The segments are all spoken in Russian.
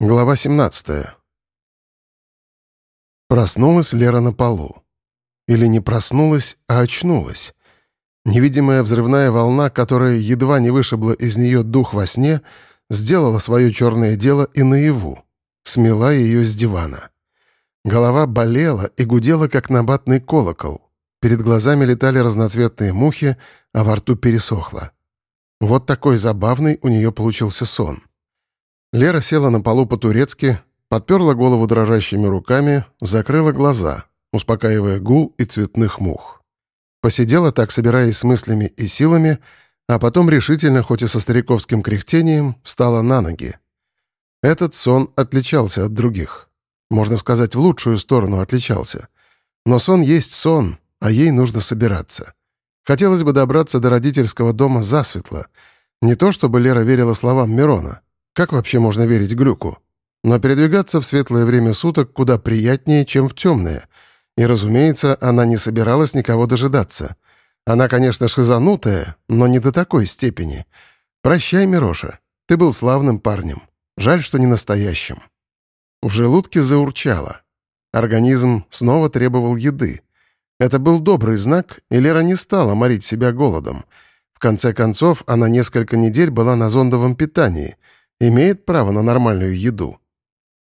Глава 17. Проснулась Лера на полу. Или не проснулась, а очнулась. Невидимая взрывная волна, которая едва не вышибла из нее дух во сне, сделала свое черное дело и наяву. Смела ее с дивана. Голова болела и гудела, как набатный колокол. Перед глазами летали разноцветные мухи, а во рту пересохло. Вот такой забавный у нее получился сон. Лера села на полу по-турецки, подперла голову дрожащими руками, закрыла глаза, успокаивая гул и цветных мух. Посидела так, собираясь с мыслями и силами, а потом решительно, хоть и со стариковским кряхтением, встала на ноги. Этот сон отличался от других. Можно сказать, в лучшую сторону отличался. Но сон есть сон, а ей нужно собираться. Хотелось бы добраться до родительского дома засветло. Не то чтобы Лера верила словам Мирона. Как вообще можно верить Глюку? Но передвигаться в светлое время суток куда приятнее, чем в темное. И, разумеется, она не собиралась никого дожидаться. Она, конечно, шизанутая, но не до такой степени. «Прощай, Мироша. Ты был славным парнем. Жаль, что не настоящим». В желудке заурчало. Организм снова требовал еды. Это был добрый знак, и Лера не стала морить себя голодом. В конце концов, она несколько недель была на зондовом питании — имеет право на нормальную еду.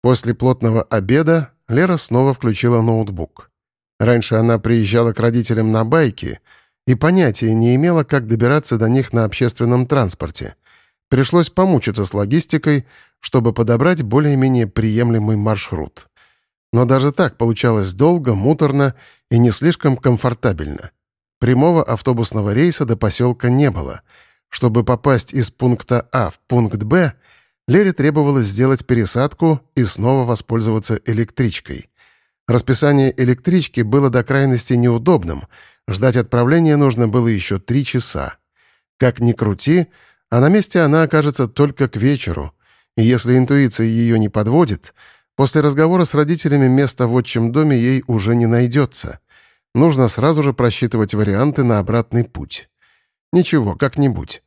После плотного обеда Лера снова включила ноутбук. Раньше она приезжала к родителям на байке и понятия не имела, как добираться до них на общественном транспорте. Пришлось помучиться с логистикой, чтобы подобрать более-менее приемлемый маршрут. Но даже так получалось долго, муторно и не слишком комфортабельно. Прямого автобусного рейса до поселка не было. Чтобы попасть из пункта А в пункт Б, Лере требовалось сделать пересадку и снова воспользоваться электричкой. Расписание электрички было до крайности неудобным. Ждать отправления нужно было еще три часа. Как ни крути, а на месте она окажется только к вечеру. И если интуиция ее не подводит, после разговора с родителями места в отчим доме ей уже не найдется. Нужно сразу же просчитывать варианты на обратный путь. Ничего, как-нибудь.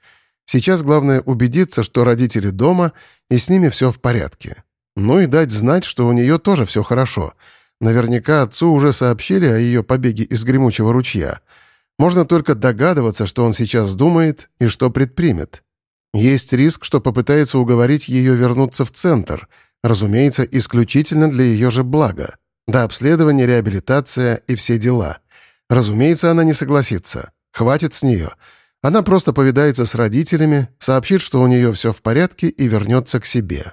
Сейчас главное убедиться, что родители дома, и с ними все в порядке. Ну и дать знать, что у нее тоже все хорошо. Наверняка отцу уже сообщили о ее побеге из гремучего ручья. Можно только догадываться, что он сейчас думает и что предпримет. Есть риск, что попытается уговорить ее вернуться в центр, разумеется, исключительно для ее же блага. До обследования, реабилитация и все дела. Разумеется, она не согласится. Хватит с нее. Она просто повидается с родителями, сообщит, что у нее все в порядке и вернется к себе.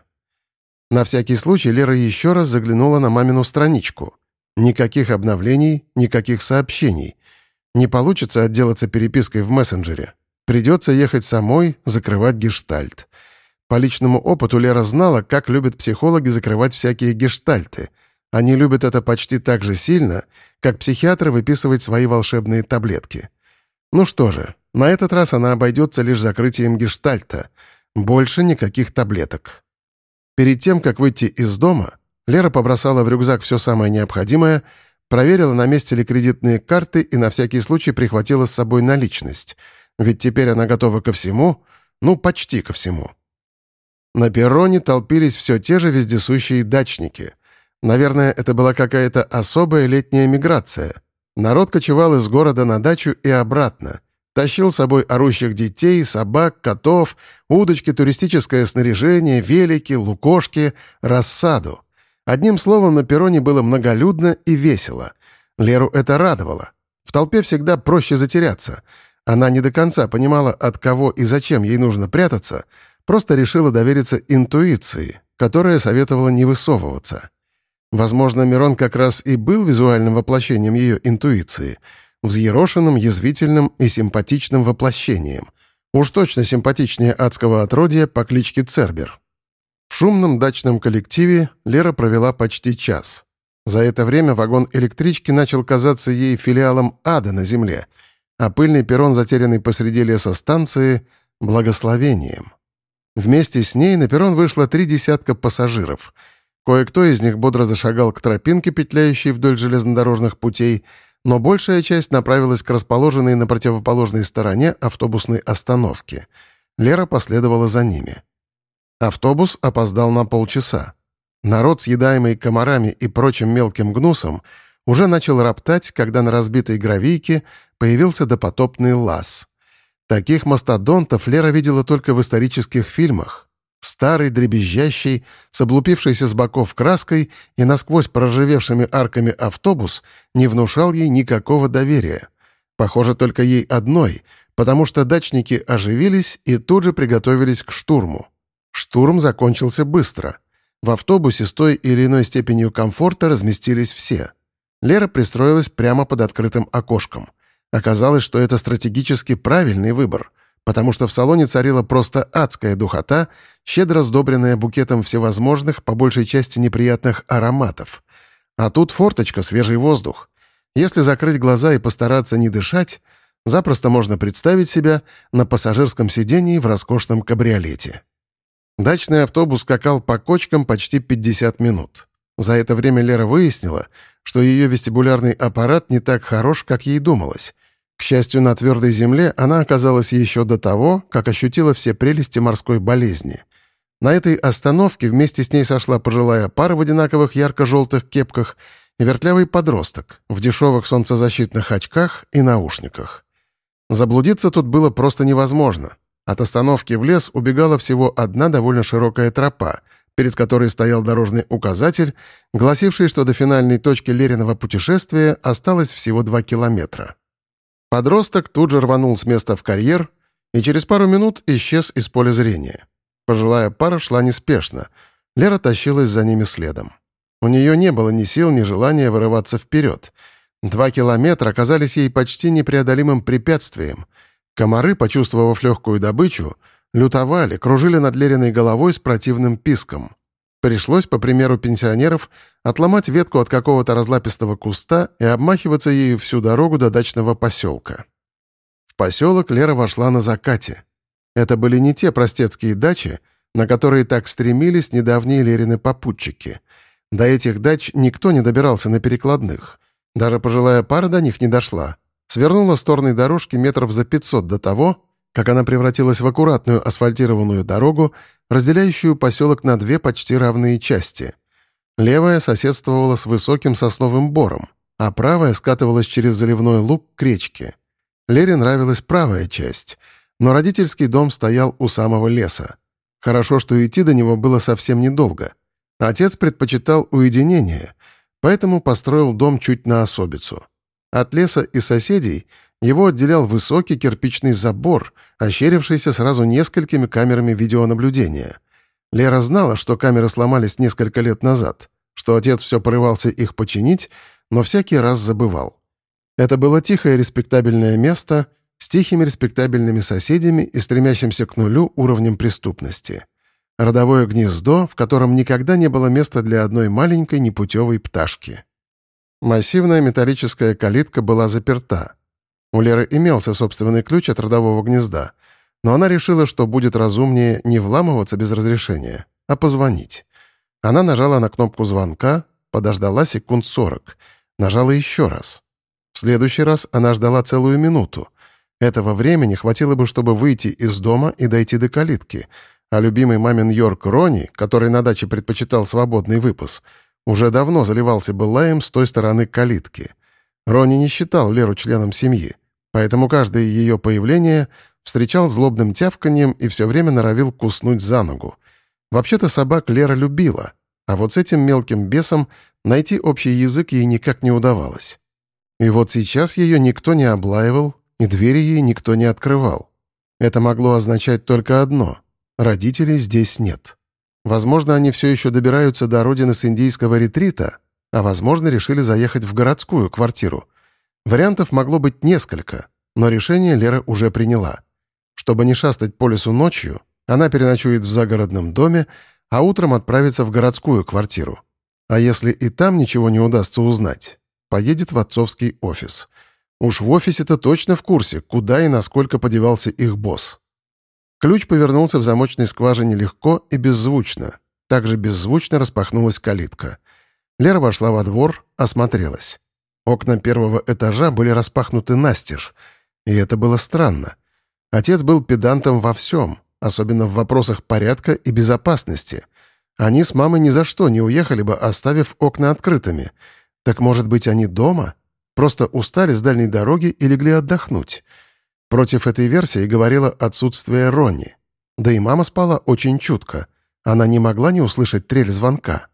На всякий случай Лера еще раз заглянула на мамину страничку. Никаких обновлений, никаких сообщений. Не получится отделаться перепиской в мессенджере. Придется ехать самой, закрывать гештальт. По личному опыту Лера знала, как любят психологи закрывать всякие гештальты. Они любят это почти так же сильно, как психиатры выписывать свои волшебные таблетки. Ну что же, на этот раз она обойдется лишь закрытием гештальта. Больше никаких таблеток. Перед тем, как выйти из дома, Лера побросала в рюкзак все самое необходимое, проверила, на месте ли кредитные карты и на всякий случай прихватила с собой наличность. Ведь теперь она готова ко всему, ну, почти ко всему. На перроне толпились все те же вездесущие дачники. Наверное, это была какая-то особая летняя миграция. Народ кочевал из города на дачу и обратно. Тащил с собой орущих детей, собак, котов, удочки, туристическое снаряжение, велики, лукошки, рассаду. Одним словом, на перроне было многолюдно и весело. Леру это радовало. В толпе всегда проще затеряться. Она не до конца понимала, от кого и зачем ей нужно прятаться, просто решила довериться интуиции, которая советовала не высовываться. Возможно, Мирон как раз и был визуальным воплощением ее интуиции, взъерошенным, язвительным и симпатичным воплощением. Уж точно симпатичнее адского отродья по кличке Цербер. В шумном дачном коллективе Лера провела почти час. За это время вагон электрички начал казаться ей филиалом ада на земле, а пыльный перрон, затерянный посреди леса станции, — благословением. Вместе с ней на перрон вышло три десятка пассажиров — Кое-кто из них бодро зашагал к тропинке, петляющей вдоль железнодорожных путей, но большая часть направилась к расположенной на противоположной стороне автобусной остановке. Лера последовала за ними. Автобус опоздал на полчаса. Народ, съедаемый комарами и прочим мелким гнусом, уже начал роптать, когда на разбитой гравийке появился допотопный лаз. Таких мастодонтов Лера видела только в исторических фильмах. Старый, дребезжащий, с облупившейся с боков краской и насквозь проржавевшими арками автобус не внушал ей никакого доверия. Похоже, только ей одной, потому что дачники оживились и тут же приготовились к штурму. Штурм закончился быстро. В автобусе с той или иной степенью комфорта разместились все. Лера пристроилась прямо под открытым окошком. Оказалось, что это стратегически правильный выбор, потому что в салоне царила просто адская духота, щедро сдобренная букетом всевозможных, по большей части неприятных ароматов. А тут форточка, свежий воздух. Если закрыть глаза и постараться не дышать, запросто можно представить себя на пассажирском сидении в роскошном кабриолете. Дачный автобус скакал по кочкам почти 50 минут. За это время Лера выяснила, что ее вестибулярный аппарат не так хорош, как ей думалось. К счастью, на твердой земле она оказалась еще до того, как ощутила все прелести морской болезни. На этой остановке вместе с ней сошла пожилая пара в одинаковых ярко-желтых кепках и вертлявый подросток в дешевых солнцезащитных очках и наушниках. Заблудиться тут было просто невозможно — от остановки в лес убегала всего одна довольно широкая тропа, перед которой стоял дорожный указатель, гласивший, что до финальной точки Лериного путешествия осталось всего два километра. Подросток тут же рванул с места в карьер и через пару минут исчез из поля зрения. Пожилая пара шла неспешно. Лера тащилась за ними следом. У нее не было ни сил, ни желания вырываться вперед. Два километра оказались ей почти непреодолимым препятствием — Комары, почувствовав легкую добычу, лютовали, кружили над Лериной головой с противным писком. Пришлось, по примеру пенсионеров, отломать ветку от какого-то разлапистого куста и обмахиваться ею всю дорогу до дачного поселка. В поселок Лера вошла на закате. Это были не те простецкие дачи, на которые так стремились недавние Лерины попутчики. До этих дач никто не добирался на перекладных. Даже пожилая пара до них не дошла свернула с торной дорожки метров за 500 до того, как она превратилась в аккуратную асфальтированную дорогу, разделяющую поселок на две почти равные части. Левая соседствовала с высоким сосновым бором, а правая скатывалась через заливной луг к речке. Лере нравилась правая часть, но родительский дом стоял у самого леса. Хорошо, что идти до него было совсем недолго. Отец предпочитал уединение, поэтому построил дом чуть на особицу — от леса и соседей его отделял высокий кирпичный забор, ощерившийся сразу несколькими камерами видеонаблюдения. Лера знала, что камеры сломались несколько лет назад, что отец все порывался их починить, но всякий раз забывал. Это было тихое респектабельное место с тихими респектабельными соседями и стремящимся к нулю уровнем преступности. Родовое гнездо, в котором никогда не было места для одной маленькой непутевой пташки. Массивная металлическая калитка была заперта. У Леры имелся собственный ключ от родового гнезда, но она решила, что будет разумнее не вламываться без разрешения, а позвонить. Она нажала на кнопку звонка, подождала секунд сорок, нажала еще раз. В следующий раз она ждала целую минуту. Этого времени хватило бы, чтобы выйти из дома и дойти до калитки, а любимый мамин Йорк Рони, который на даче предпочитал свободный выпас — уже давно заливался бы лаем с той стороны калитки. Рони не считал Леру членом семьи, поэтому каждое ее появление встречал злобным тявканьем и все время норовил куснуть за ногу. Вообще-то собак Лера любила, а вот с этим мелким бесом найти общий язык ей никак не удавалось. И вот сейчас ее никто не облаивал, и двери ей никто не открывал. Это могло означать только одно — родителей здесь нет. Возможно, они все еще добираются до родины с индийского ретрита, а возможно, решили заехать в городскую квартиру. Вариантов могло быть несколько, но решение Лера уже приняла. Чтобы не шастать по лесу ночью, она переночует в загородном доме, а утром отправится в городскую квартиру. А если и там ничего не удастся узнать, поедет в отцовский офис. Уж в офисе-то точно в курсе, куда и насколько подевался их босс. Ключ повернулся в замочной скважине легко и беззвучно. Также беззвучно распахнулась калитка. Лера вошла во двор, осмотрелась. Окна первого этажа были распахнуты настежь, и это было странно. Отец был педантом во всем, особенно в вопросах порядка и безопасности. Они с мамой ни за что не уехали бы, оставив окна открытыми. Так, может быть, они дома? Просто устали с дальней дороги и легли отдохнуть. Против этой версии говорило отсутствие Ронни. Да и мама спала очень чутко. Она не могла не услышать трель звонка.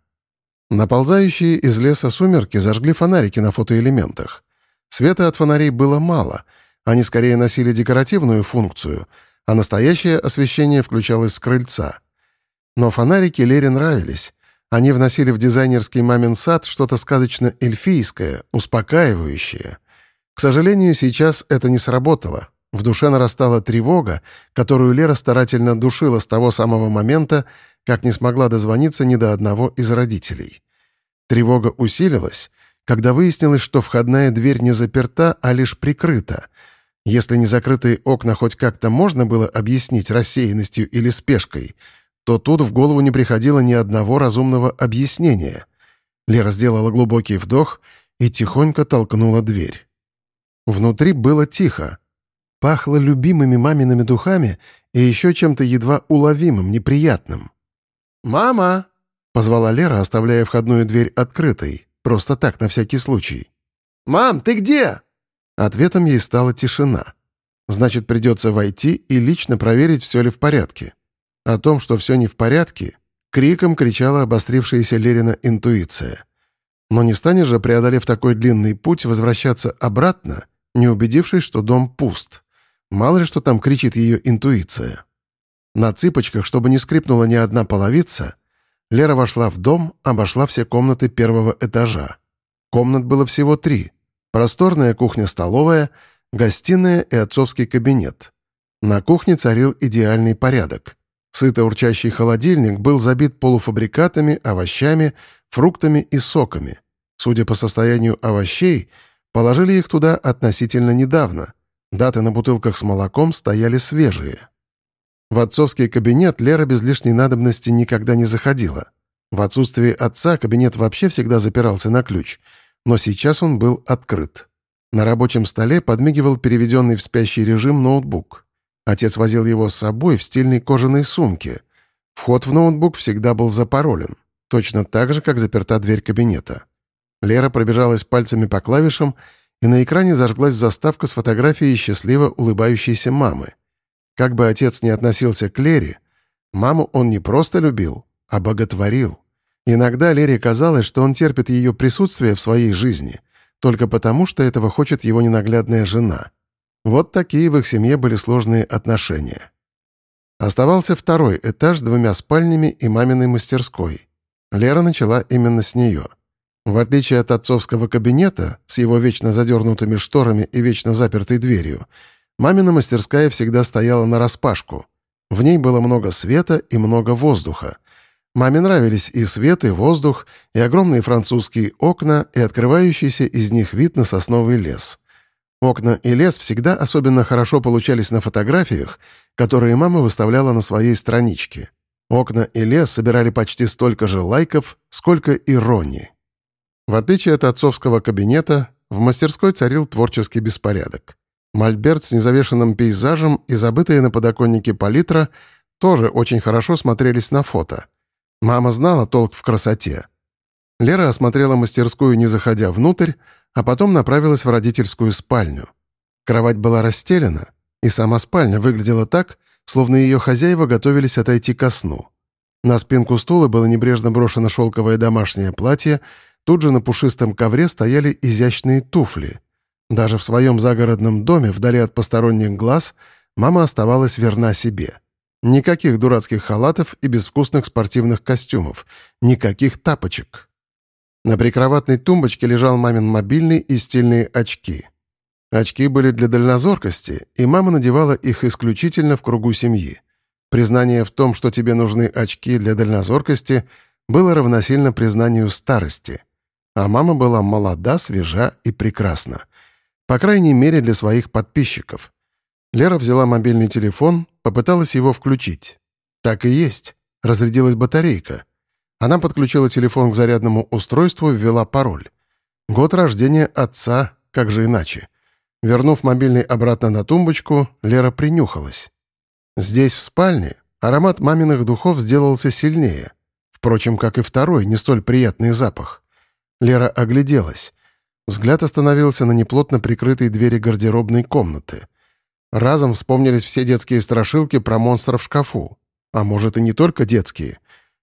Наползающие из леса сумерки зажгли фонарики на фотоэлементах. Света от фонарей было мало. Они скорее носили декоративную функцию, а настоящее освещение включалось с крыльца. Но фонарики Лере нравились. Они вносили в дизайнерский мамин сад что-то сказочно эльфийское, успокаивающее. К сожалению, сейчас это не сработало. В душе нарастала тревога, которую Лера старательно душила с того самого момента, как не смогла дозвониться ни до одного из родителей. Тревога усилилась, когда выяснилось, что входная дверь не заперта, а лишь прикрыта. Если незакрытые окна хоть как-то можно было объяснить рассеянностью или спешкой — то тут в голову не приходило ни одного разумного объяснения. Лера сделала глубокий вдох и тихонько толкнула дверь. Внутри было тихо. Пахло любимыми мамиными духами и еще чем-то едва уловимым, неприятным. «Мама!» — позвала Лера, оставляя входную дверь открытой, просто так, на всякий случай. «Мам, ты где?» Ответом ей стала тишина. Значит, придется войти и лично проверить, все ли в порядке. О том, что все не в порядке, криком кричала обострившаяся Лерина интуиция. Но не станешь же, преодолев такой длинный путь, возвращаться обратно, не убедившись, что дом пуст. Мало ли, что там кричит ее интуиция. На цыпочках, чтобы не скрипнула ни одна половица, Лера вошла в дом, обошла все комнаты первого этажа. Комнат было всего три. Просторная кухня-столовая, гостиная и отцовский кабинет. На кухне царил идеальный порядок. Сыто урчащий холодильник был забит полуфабрикатами, овощами, фруктами и соками. Судя по состоянию овощей, положили их туда относительно недавно. Даты на бутылках с молоком стояли свежие. В отцовский кабинет Лера без лишней надобности никогда не заходила. В отсутствие отца кабинет вообще всегда запирался на ключ, но сейчас он был открыт. На рабочем столе подмигивал переведенный в спящий режим ноутбук. Отец возил его с собой в стильной кожаной сумке. Вход в ноутбук всегда был запаролен, точно так же, как заперта дверь кабинета. Лера пробежалась пальцами по клавишам, и на экране зажглась заставка с фотографией счастливо улыбающейся мамы. Как бы отец ни относился к Лере, маму он не просто любил, а боготворил. Иногда Лере казалось, что он терпит ее присутствие в своей жизни только потому, что этого хочет его ненаглядная жена — вот такие в их семье были сложные отношения. Оставался второй этаж с двумя спальнями и маминой мастерской. Лера начала именно с нее. В отличие от отцовского кабинета, с его вечно задернутыми шторами и вечно запертой дверью, мамина мастерская всегда стояла нараспашку. В ней было много света и много воздуха. Маме нравились и свет, и воздух, и огромные французские окна, и открывающийся из них вид на сосновый лес. Окна и лес всегда особенно хорошо получались на фотографиях, которые мама выставляла на своей страничке. Окна и лес собирали почти столько же лайков, сколько и Ронни. В отличие от отцовского кабинета, в мастерской царил творческий беспорядок. Мольберт с незавешенным пейзажем и забытые на подоконнике палитра тоже очень хорошо смотрелись на фото. Мама знала толк в красоте. Лера осмотрела мастерскую, не заходя внутрь, а потом направилась в родительскую спальню. Кровать была расстелена, и сама спальня выглядела так, словно ее хозяева готовились отойти ко сну. На спинку стула было небрежно брошено шелковое домашнее платье, тут же на пушистом ковре стояли изящные туфли. Даже в своем загородном доме, вдали от посторонних глаз, мама оставалась верна себе. Никаких дурацких халатов и безвкусных спортивных костюмов, никаких тапочек. На прикроватной тумбочке лежал мамин мобильный и стильные очки. Очки были для дальнозоркости, и мама надевала их исключительно в кругу семьи. Признание в том, что тебе нужны очки для дальнозоркости, было равносильно признанию старости. А мама была молода, свежа и прекрасна. По крайней мере, для своих подписчиков. Лера взяла мобильный телефон, попыталась его включить. Так и есть. Разрядилась батарейка. Она подключила телефон к зарядному устройству, ввела пароль. Год рождения отца, как же иначе. Вернув мобильный обратно на тумбочку, Лера принюхалась. Здесь, в спальне, аромат маминых духов сделался сильнее. Впрочем, как и второй, не столь приятный запах. Лера огляделась. Взгляд остановился на неплотно прикрытой двери гардеробной комнаты. Разом вспомнились все детские страшилки про монстра в шкафу. А может, и не только детские.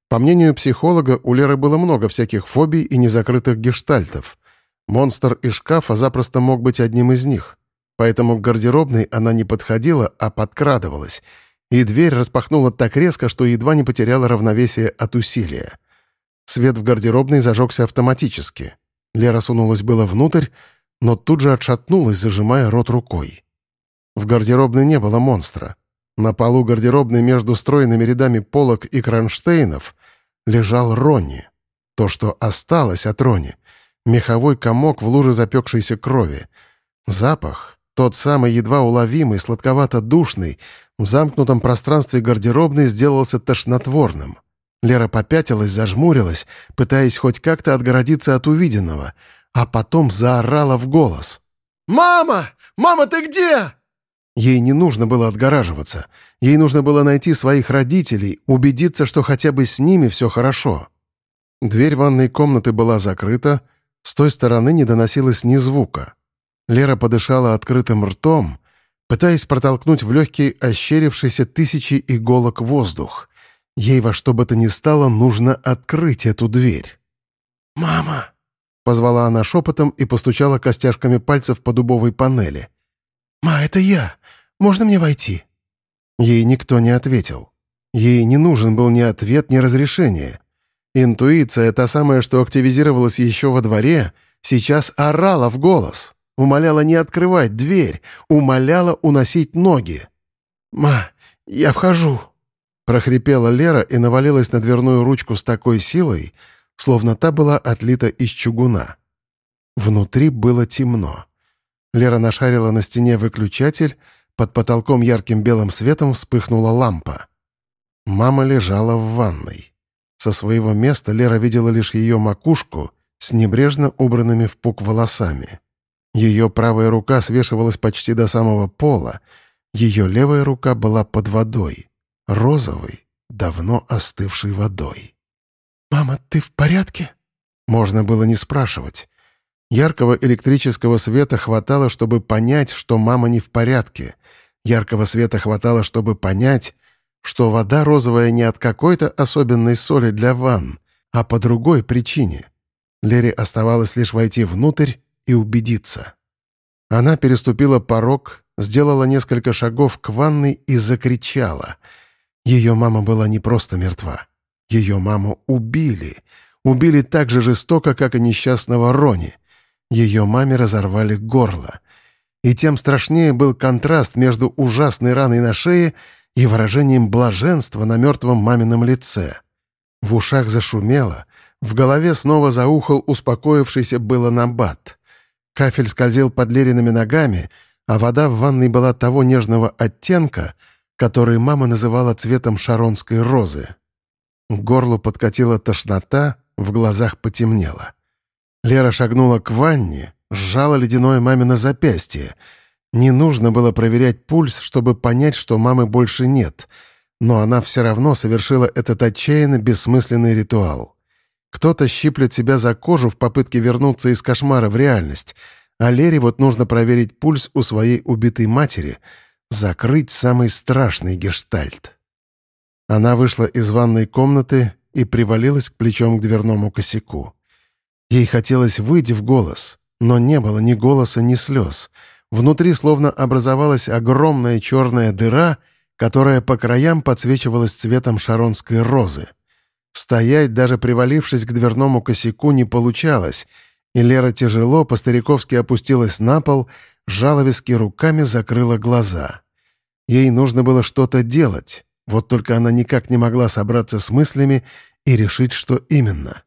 По мнению психолога, у Леры было много всяких фобий и незакрытых гештальтов. Монстр из шкафа запросто мог быть одним из них. Поэтому к гардеробной она не подходила, а подкрадывалась. И дверь распахнула так резко, что едва не потеряла равновесие от усилия. Свет в гардеробной зажегся автоматически. Лера сунулась было внутрь, но тут же отшатнулась, зажимая рот рукой. В гардеробной не было монстра. На полу гардеробной между стройными рядами полок и кронштейнов лежал Ронни. То, что осталось от Ронни. Меховой комок в луже запекшейся крови. Запах, тот самый едва уловимый, сладковато-душный, в замкнутом пространстве гардеробной сделался тошнотворным. Лера попятилась, зажмурилась, пытаясь хоть как-то отгородиться от увиденного, а потом заорала в голос. «Мама! Мама, ты где?» Ей не нужно было отгораживаться. Ей нужно было найти своих родителей, убедиться, что хотя бы с ними все хорошо. Дверь ванной комнаты была закрыта, с той стороны не доносилось ни звука. Лера подышала открытым ртом, пытаясь протолкнуть в легкий ощерившийся тысячи иголок воздух. Ей во что бы то ни стало нужно открыть эту дверь. «Мама!» — позвала она шепотом и постучала костяшками пальцев по дубовой панели. «Ма, это я! Можно мне войти?» Ей никто не ответил. Ей не нужен был ни ответ, ни разрешение. Интуиция, та самая, что активизировалась еще во дворе, сейчас орала в голос, умоляла не открывать дверь, умоляла уносить ноги. «Ма, я вхожу!» Прохрипела Лера и навалилась на дверную ручку с такой силой, словно та была отлита из чугуна. Внутри было темно. Лера нашарила на стене выключатель, под потолком ярким белым светом вспыхнула лампа. Мама лежала в ванной. Со своего места Лера видела лишь ее макушку с небрежно убранными в пук волосами. Ее правая рука свешивалась почти до самого пола, ее левая рука была под водой, розовой, давно остывшей водой. «Мама, ты в порядке?» Можно было не спрашивать. Яркого электрического света хватало, чтобы понять, что мама не в порядке. Яркого света хватало, чтобы понять, что вода розовая не от какой-то особенной соли для ванн, а по другой причине. Лере оставалось лишь войти внутрь и убедиться. Она переступила порог, сделала несколько шагов к ванной и закричала. Ее мама была не просто мертва. Ее маму убили. Убили так же жестоко, как и несчастного Рони — ее маме разорвали горло. И тем страшнее был контраст между ужасной раной на шее и выражением блаженства на мертвом мамином лице. В ушах зашумело, в голове снова заухал успокоившийся было набат. Кафель скользил под Лериными ногами, а вода в ванной была того нежного оттенка, который мама называла цветом шаронской розы. К горлу подкатила тошнота, в глазах потемнело. Лера шагнула к ванне, сжала ледяное мамино запястье. Не нужно было проверять пульс, чтобы понять, что мамы больше нет. Но она все равно совершила этот отчаянно бессмысленный ритуал. Кто-то щиплет себя за кожу в попытке вернуться из кошмара в реальность, а Лере вот нужно проверить пульс у своей убитой матери, закрыть самый страшный гештальт. Она вышла из ванной комнаты и привалилась к плечом к дверному косяку. Ей хотелось выйти в голос, но не было ни голоса, ни слез. Внутри словно образовалась огромная черная дыра, которая по краям подсвечивалась цветом шаронской розы. Стоять, даже привалившись к дверному косяку, не получалось, и Лера тяжело, по-стариковски опустилась на пол, сжала виски руками, закрыла глаза. Ей нужно было что-то делать, вот только она никак не могла собраться с мыслями и решить, что именно.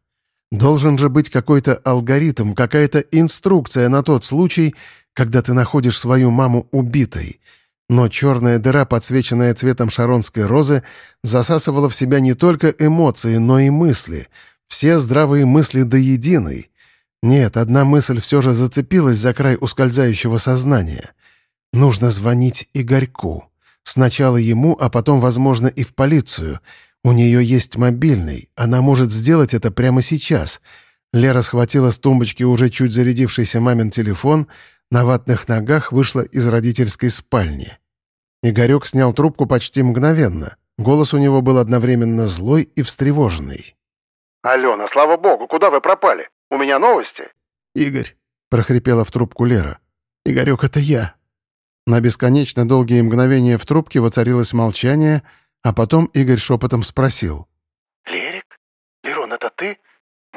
Должен же быть какой-то алгоритм, какая-то инструкция на тот случай, когда ты находишь свою маму убитой. Но черная дыра, подсвеченная цветом шаронской розы, засасывала в себя не только эмоции, но и мысли. Все здравые мысли до единой. Нет, одна мысль все же зацепилась за край ускользающего сознания. Нужно звонить Игорьку. Сначала ему, а потом, возможно, и в полицию. У нее есть мобильный. Она может сделать это прямо сейчас. Лера схватила с тумбочки уже чуть зарядившийся мамин телефон, на ватных ногах вышла из родительской спальни. Игорек снял трубку почти мгновенно. Голос у него был одновременно злой и встревоженный. «Алена, слава богу, куда вы пропали? У меня новости?» «Игорь», — прохрипела в трубку Лера. «Игорек, это я». На бесконечно долгие мгновения в трубке воцарилось молчание, а потом Игорь шепотом спросил. «Лерик? Лерон, это ты?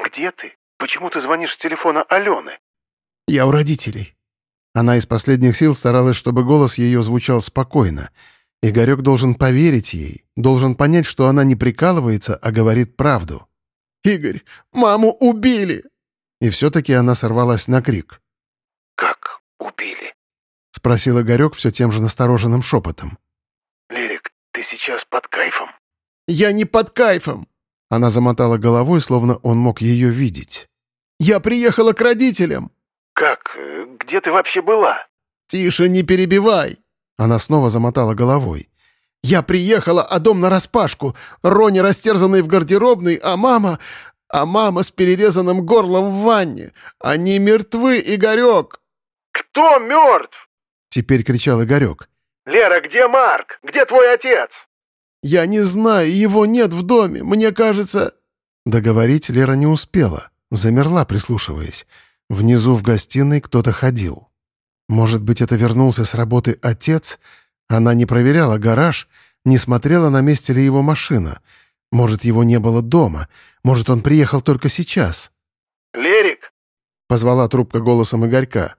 Где ты? Почему ты звонишь с телефона Алены?» «Я у родителей». Она из последних сил старалась, чтобы голос ее звучал спокойно. Игорек должен поверить ей, должен понять, что она не прикалывается, а говорит правду. «Игорь, маму убили!» И все-таки она сорвалась на крик. «Как убили?» — спросил Игорек все тем же настороженным шепотом. «Лерик, ты сейчас под кайфом?» «Я не под кайфом!» Она замотала головой, словно он мог ее видеть. «Я приехала к родителям!» «Как? Где ты вообще была?» «Тише, не перебивай!» Она снова замотала головой. «Я приехала, а дом нараспашку. Рони растерзанный в гардеробной, а мама... А мама с перерезанным горлом в ванне. Они мертвы, Игорек!» «Кто мертв?» Теперь кричал Игорек. «Лера, где Марк? Где твой отец?» «Я не знаю, его нет в доме. Мне кажется...» Договорить Лера не успела. Замерла, прислушиваясь. Внизу в гостиной кто-то ходил. Может быть, это вернулся с работы отец? Она не проверяла гараж, не смотрела, на месте ли его машина. Может, его не было дома. Может, он приехал только сейчас. «Лерик!» — позвала трубка голосом Игорька.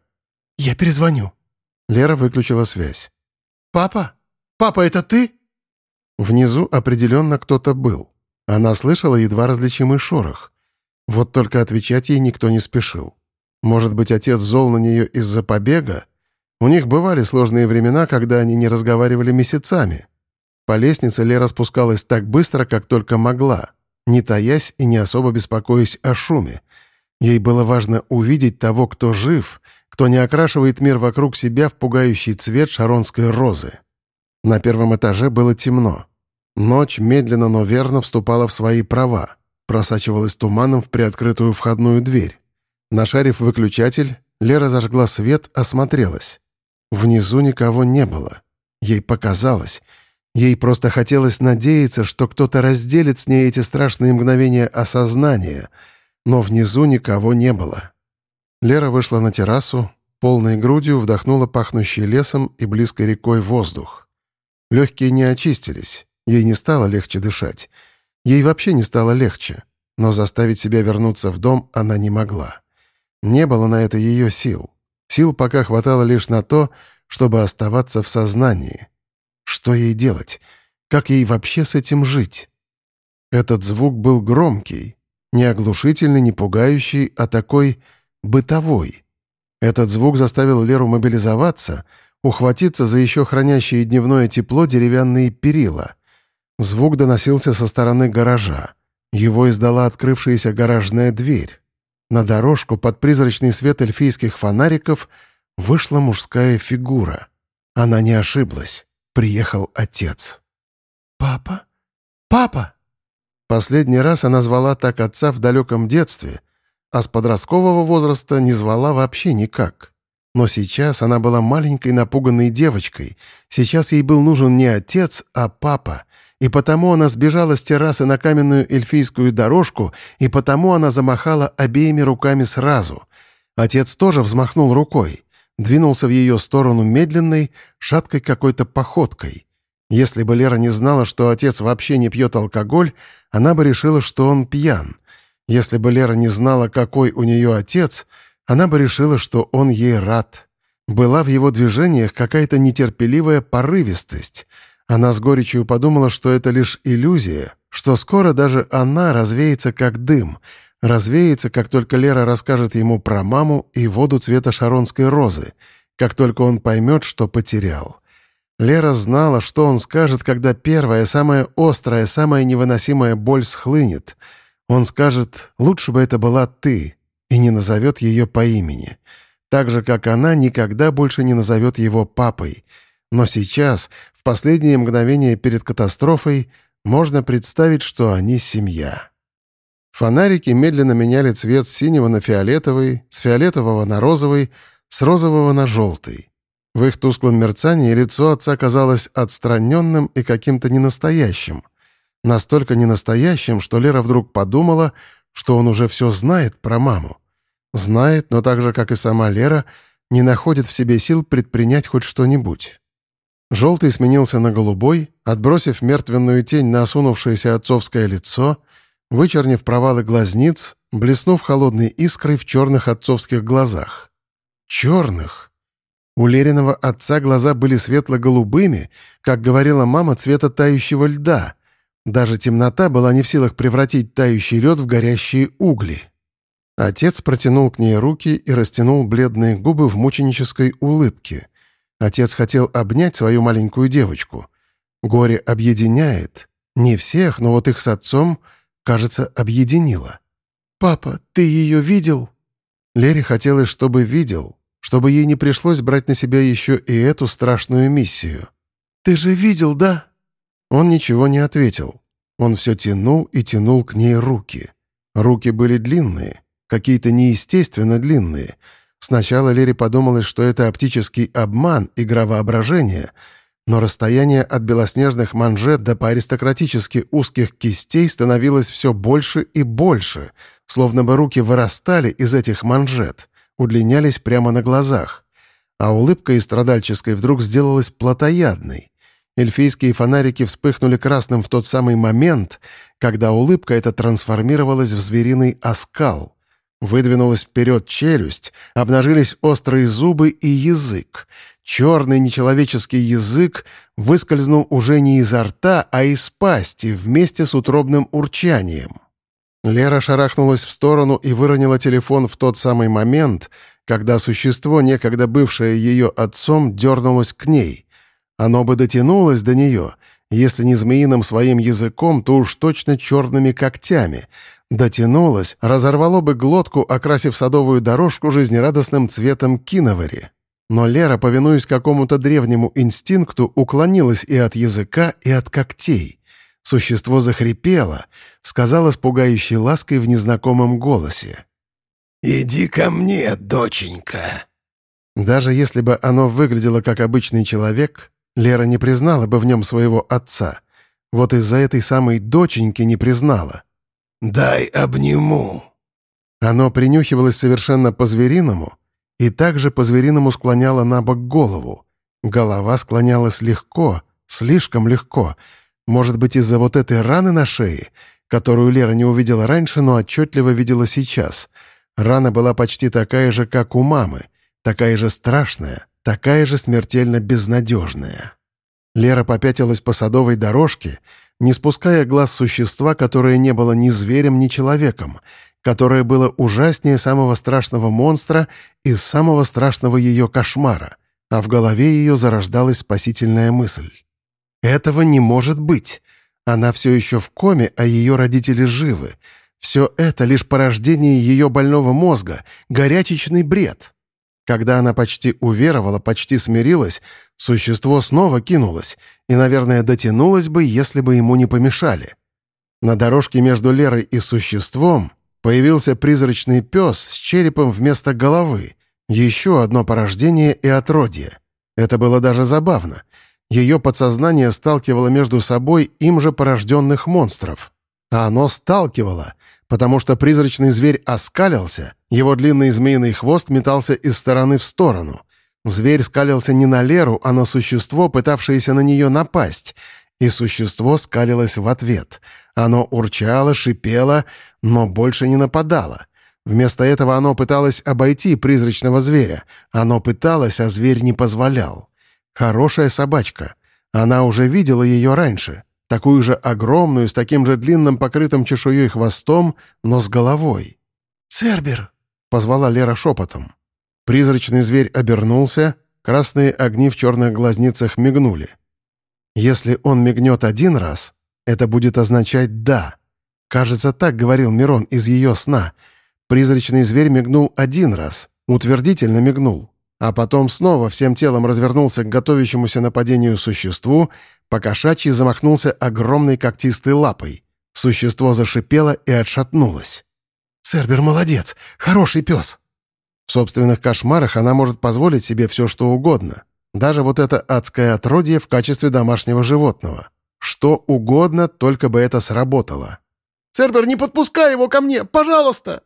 «Я перезвоню». Лера выключила связь. «Папа? Папа, это ты?» Внизу определенно кто-то был. Она слышала едва различимый шорох. Вот только отвечать ей никто не спешил. Может быть, отец зол на нее из-за побега? У них бывали сложные времена, когда они не разговаривали месяцами. По лестнице Лера спускалась так быстро, как только могла, не таясь и не особо беспокоясь о шуме. Ей было важно увидеть того, кто жив, кто не окрашивает мир вокруг себя в пугающий цвет шаронской розы. На первом этаже было темно. Ночь медленно, но верно вступала в свои права, просачивалась туманом в приоткрытую входную дверь. Нашарив выключатель, Лера зажгла свет, осмотрелась. Внизу никого не было. Ей показалось. Ей просто хотелось надеяться, что кто-то разделит с ней эти страшные мгновения осознания, но внизу никого не было. Лера вышла на террасу, полной грудью вдохнула пахнущий лесом и близкой рекой воздух. Легкие не очистились, ей не стало легче дышать. Ей вообще не стало легче, но заставить себя вернуться в дом она не могла. Не было на это ее сил. Сил пока хватало лишь на то, чтобы оставаться в сознании. Что ей делать? Как ей вообще с этим жить? Этот звук был громкий, не оглушительный, не пугающий, а такой бытовой. Этот звук заставил Леру мобилизоваться, ухватиться за еще хранящие дневное тепло деревянные перила. Звук доносился со стороны гаража. Его издала открывшаяся гаражная дверь. На дорожку под призрачный свет эльфийских фонариков вышла мужская фигура. Она не ошиблась. Приехал отец. «Папа? Папа!» Последний раз она звала так отца в далеком детстве, а с подросткового возраста не звала вообще никак. Но сейчас она была маленькой напуганной девочкой. Сейчас ей был нужен не отец, а папа — и потому она сбежала с террасы на каменную эльфийскую дорожку, и потому она замахала обеими руками сразу. Отец тоже взмахнул рукой, двинулся в ее сторону медленной, шаткой какой-то походкой. Если бы Лера не знала, что отец вообще не пьет алкоголь, она бы решила, что он пьян. Если бы Лера не знала, какой у нее отец, она бы решила, что он ей рад. Была в его движениях какая-то нетерпеливая порывистость — она с горечью подумала, что это лишь иллюзия, что скоро даже она развеется как дым, развеется, как только Лера расскажет ему про маму и воду цвета шаронской розы, как только он поймет, что потерял. Лера знала, что он скажет, когда первая, самая острая, самая невыносимая боль схлынет. Он скажет «Лучше бы это была ты» и не назовет ее по имени. Так же, как она никогда больше не назовет его папой — Но сейчас, в последние мгновения перед катастрофой, можно представить, что они семья. Фонарики медленно меняли цвет с синего на фиолетовый, с фиолетового на розовый, с розового на желтый. В их тусклом мерцании лицо отца казалось отстраненным и каким-то ненастоящим. Настолько ненастоящим, что Лера вдруг подумала, что он уже все знает про маму. Знает, но так же, как и сама Лера, не находит в себе сил предпринять хоть что-нибудь. Желтый сменился на голубой, отбросив мертвенную тень на осунувшееся отцовское лицо, вычернив провалы глазниц, блеснув холодной искрой в черных отцовских глазах. Черных! У Лериного отца глаза были светло-голубыми, как говорила мама, цвета тающего льда. Даже темнота была не в силах превратить тающий лед в горящие угли. Отец протянул к ней руки и растянул бледные губы в мученической улыбке. Отец хотел обнять свою маленькую девочку. Горе объединяет. Не всех, но вот их с отцом, кажется, объединило. «Папа, ты ее видел?» Лере хотелось, чтобы видел, чтобы ей не пришлось брать на себя еще и эту страшную миссию. «Ты же видел, да?» Он ничего не ответил. Он все тянул и тянул к ней руки. Руки были длинные, какие-то неестественно длинные. Сначала Лере подумалось, что это оптический обман, игра воображения, но расстояние от белоснежных манжет до по-аристократически узких кистей становилось все больше и больше, словно бы руки вырастали из этих манжет удлинялись прямо на глазах, а улыбка из страдальческой вдруг сделалась плотоядной. Эльфийские фонарики вспыхнули красным в тот самый момент, когда улыбка эта трансформировалась в звериный оскал. Выдвинулась вперед челюсть, обнажились острые зубы и язык. Черный нечеловеческий язык выскользнул уже не изо рта, а из пасти вместе с утробным урчанием. Лера шарахнулась в сторону и выронила телефон в тот самый момент, когда существо, некогда бывшее ее отцом, дернулось к ней. Оно бы дотянулось до нее, если не змеиным своим языком, то уж точно черными когтями. Дотянулось, разорвало бы глотку, окрасив садовую дорожку жизнерадостным цветом киновари. Но Лера, повинуясь какому-то древнему инстинкту, уклонилась и от языка, и от когтей — Существо захрипело, сказала с пугающей лаской в незнакомом голосе. «Иди ко мне, доченька». Даже если бы оно выглядело как обычный человек, Лера не признала бы в нем своего отца. Вот из-за этой самой доченьки не признала. «Дай обниму». Оно принюхивалось совершенно по-звериному и также по-звериному склоняло на бок голову. Голова склонялась легко, слишком легко — может быть, из-за вот этой раны на шее, которую Лера не увидела раньше, но отчетливо видела сейчас. Рана была почти такая же, как у мамы, такая же страшная, такая же смертельно безнадежная. Лера попятилась по садовой дорожке, не спуская глаз существа, которое не было ни зверем, ни человеком, которое было ужаснее самого страшного монстра из самого страшного ее кошмара, а в голове ее зарождалась спасительная мысль. Этого не может быть. Она все еще в коме, а ее родители живы. Все это лишь порождение ее больного мозга, горячечный бред. Когда она почти уверовала, почти смирилась, существо снова кинулось и, наверное, дотянулось бы, если бы ему не помешали. На дорожке между Лерой и существом появился призрачный пес с черепом вместо головы. Еще одно порождение и отродье. Это было даже забавно — ее подсознание сталкивало между собой им же порожденных монстров. А оно сталкивало, потому что призрачный зверь оскалился, его длинный змеиный хвост метался из стороны в сторону. Зверь скалился не на Леру, а на существо, пытавшееся на нее напасть, и существо скалилось в ответ. Оно урчало, шипело, но больше не нападало. Вместо этого оно пыталось обойти призрачного зверя. Оно пыталось, а зверь не позволял. Хорошая собачка. Она уже видела ее раньше. Такую же огромную, с таким же длинным покрытым чешуей хвостом, но с головой. «Цербер!» — позвала Лера шепотом. Призрачный зверь обернулся, красные огни в черных глазницах мигнули. Если он мигнет один раз, это будет означать «да». Кажется, так говорил Мирон из ее сна. Призрачный зверь мигнул один раз, утвердительно мигнул а потом снова всем телом развернулся к готовящемуся нападению существу, покошачьи замахнулся огромной когтистой лапой. Существо зашипело и отшатнулось. «Цербер молодец! Хороший пес!» В собственных кошмарах она может позволить себе все, что угодно. Даже вот это адское отродье в качестве домашнего животного. Что угодно, только бы это сработало. «Цербер, не подпускай его ко мне! Пожалуйста!»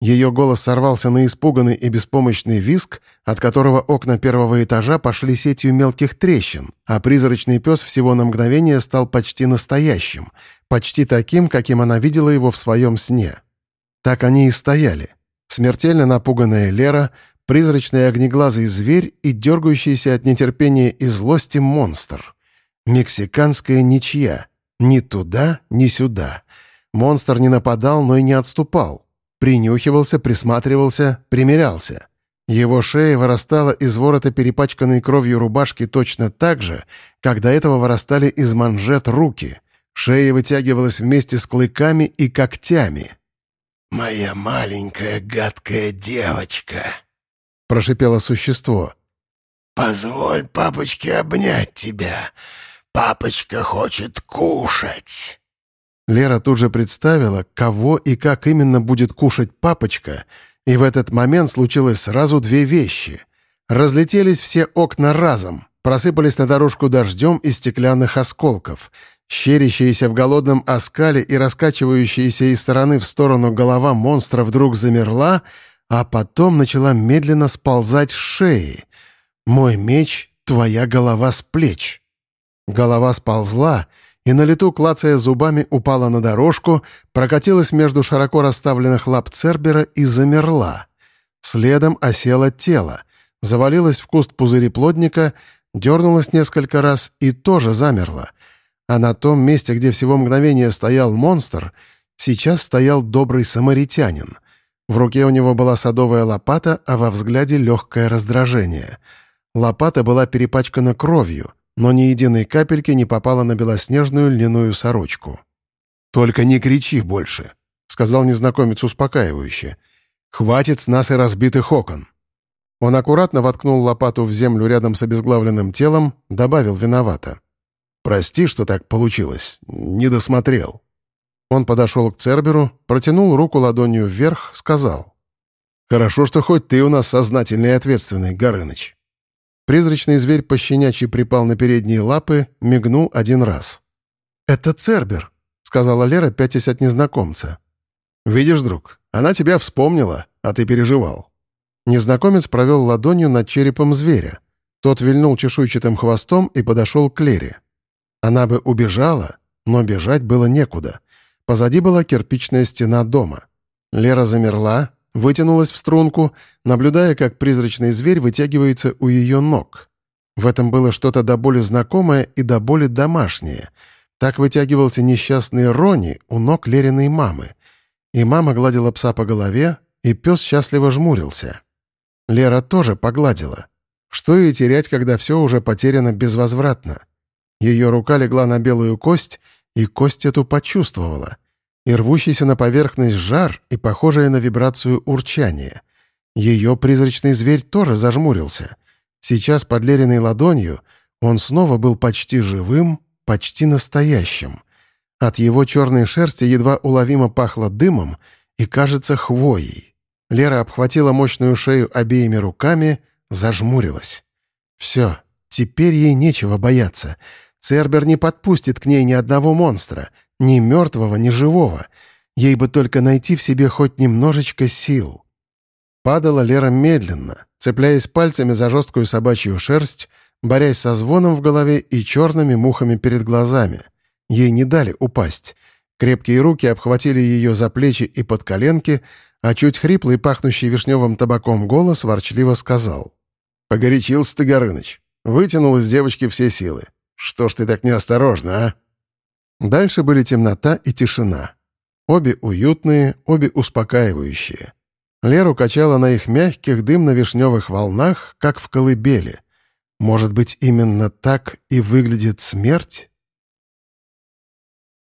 Ее голос сорвался на испуганный и беспомощный виск, от которого окна первого этажа пошли сетью мелких трещин, а призрачный пес всего на мгновение стал почти настоящим, почти таким, каким она видела его в своем сне. Так они и стояли. Смертельно напуганная Лера, призрачный огнеглазый зверь и дергающийся от нетерпения и злости монстр. Мексиканская ничья. Ни туда, ни сюда. Монстр не нападал, но и не отступал. Принюхивался, присматривался, примерялся. Его шея вырастала из ворота перепачканной кровью рубашки точно так же, как до этого вырастали из манжет руки. Шея вытягивалась вместе с клыками и когтями. «Моя маленькая гадкая девочка», — прошипело существо. «Позволь папочке обнять тебя. Папочка хочет кушать». Лера тут же представила, кого и как именно будет кушать папочка, и в этот момент случилось сразу две вещи. Разлетелись все окна разом, просыпались на дорожку дождем из стеклянных осколков. Щерящаяся в голодном оскале и раскачивающаяся из стороны в сторону голова монстра вдруг замерла, а потом начала медленно сползать с шеи. «Мой меч, твоя голова с плеч». Голова сползла — и на лету, клацая зубами, упала на дорожку, прокатилась между широко расставленных лап Цербера и замерла. Следом осело тело, завалилась в куст пузыри плодника, дернулась несколько раз и тоже замерла. А на том месте, где всего мгновение стоял монстр, сейчас стоял добрый самаритянин. В руке у него была садовая лопата, а во взгляде легкое раздражение. Лопата была перепачкана кровью — но ни единой капельки не попало на белоснежную льняную сорочку. «Только не кричи больше», — сказал незнакомец успокаивающе. «Хватит с нас и разбитых окон». Он аккуратно воткнул лопату в землю рядом с обезглавленным телом, добавил виновато. «Прости, что так получилось. Не досмотрел». Он подошел к Церберу, протянул руку ладонью вверх, сказал. «Хорошо, что хоть ты у нас сознательный и ответственный, Горыныч». Призрачный зверь пощенячий припал на передние лапы, мигнул один раз. «Это Цербер», — сказала Лера, пятясь от незнакомца. «Видишь, друг, она тебя вспомнила, а ты переживал». Незнакомец провел ладонью над черепом зверя. Тот вильнул чешуйчатым хвостом и подошел к Лере. Она бы убежала, но бежать было некуда. Позади была кирпичная стена дома. Лера замерла, вытянулась в струнку, наблюдая, как призрачный зверь вытягивается у ее ног. В этом было что-то до боли знакомое и до боли домашнее. Так вытягивался несчастный Рони у ног Лериной мамы. И мама гладила пса по голове, и пес счастливо жмурился. Лера тоже погладила. Что ей терять, когда все уже потеряно безвозвратно? Ее рука легла на белую кость, и кость эту почувствовала — и рвущийся на поверхность жар и похожее на вибрацию урчание. Ее призрачный зверь тоже зажмурился. Сейчас под Лериной ладонью он снова был почти живым, почти настоящим. От его черной шерсти едва уловимо пахло дымом и, кажется, хвоей. Лера обхватила мощную шею обеими руками, зажмурилась. Все, теперь ей нечего бояться. Цербер не подпустит к ней ни одного монстра, ни мертвого, ни живого. Ей бы только найти в себе хоть немножечко сил. Падала Лера медленно, цепляясь пальцами за жесткую собачью шерсть, борясь со звоном в голове и черными мухами перед глазами. Ей не дали упасть. Крепкие руки обхватили ее за плечи и под коленки, а чуть хриплый, пахнущий вишневым табаком голос ворчливо сказал. «Погорячился ты, Горыныч. Вытянул из девочки все силы. Что ж ты так неосторожно, а?» Дальше были темнота и тишина. Обе уютные, обе успокаивающие. Леру качала на их мягких дымно-вишневых волнах, как в колыбели. Может быть, именно так и выглядит смерть?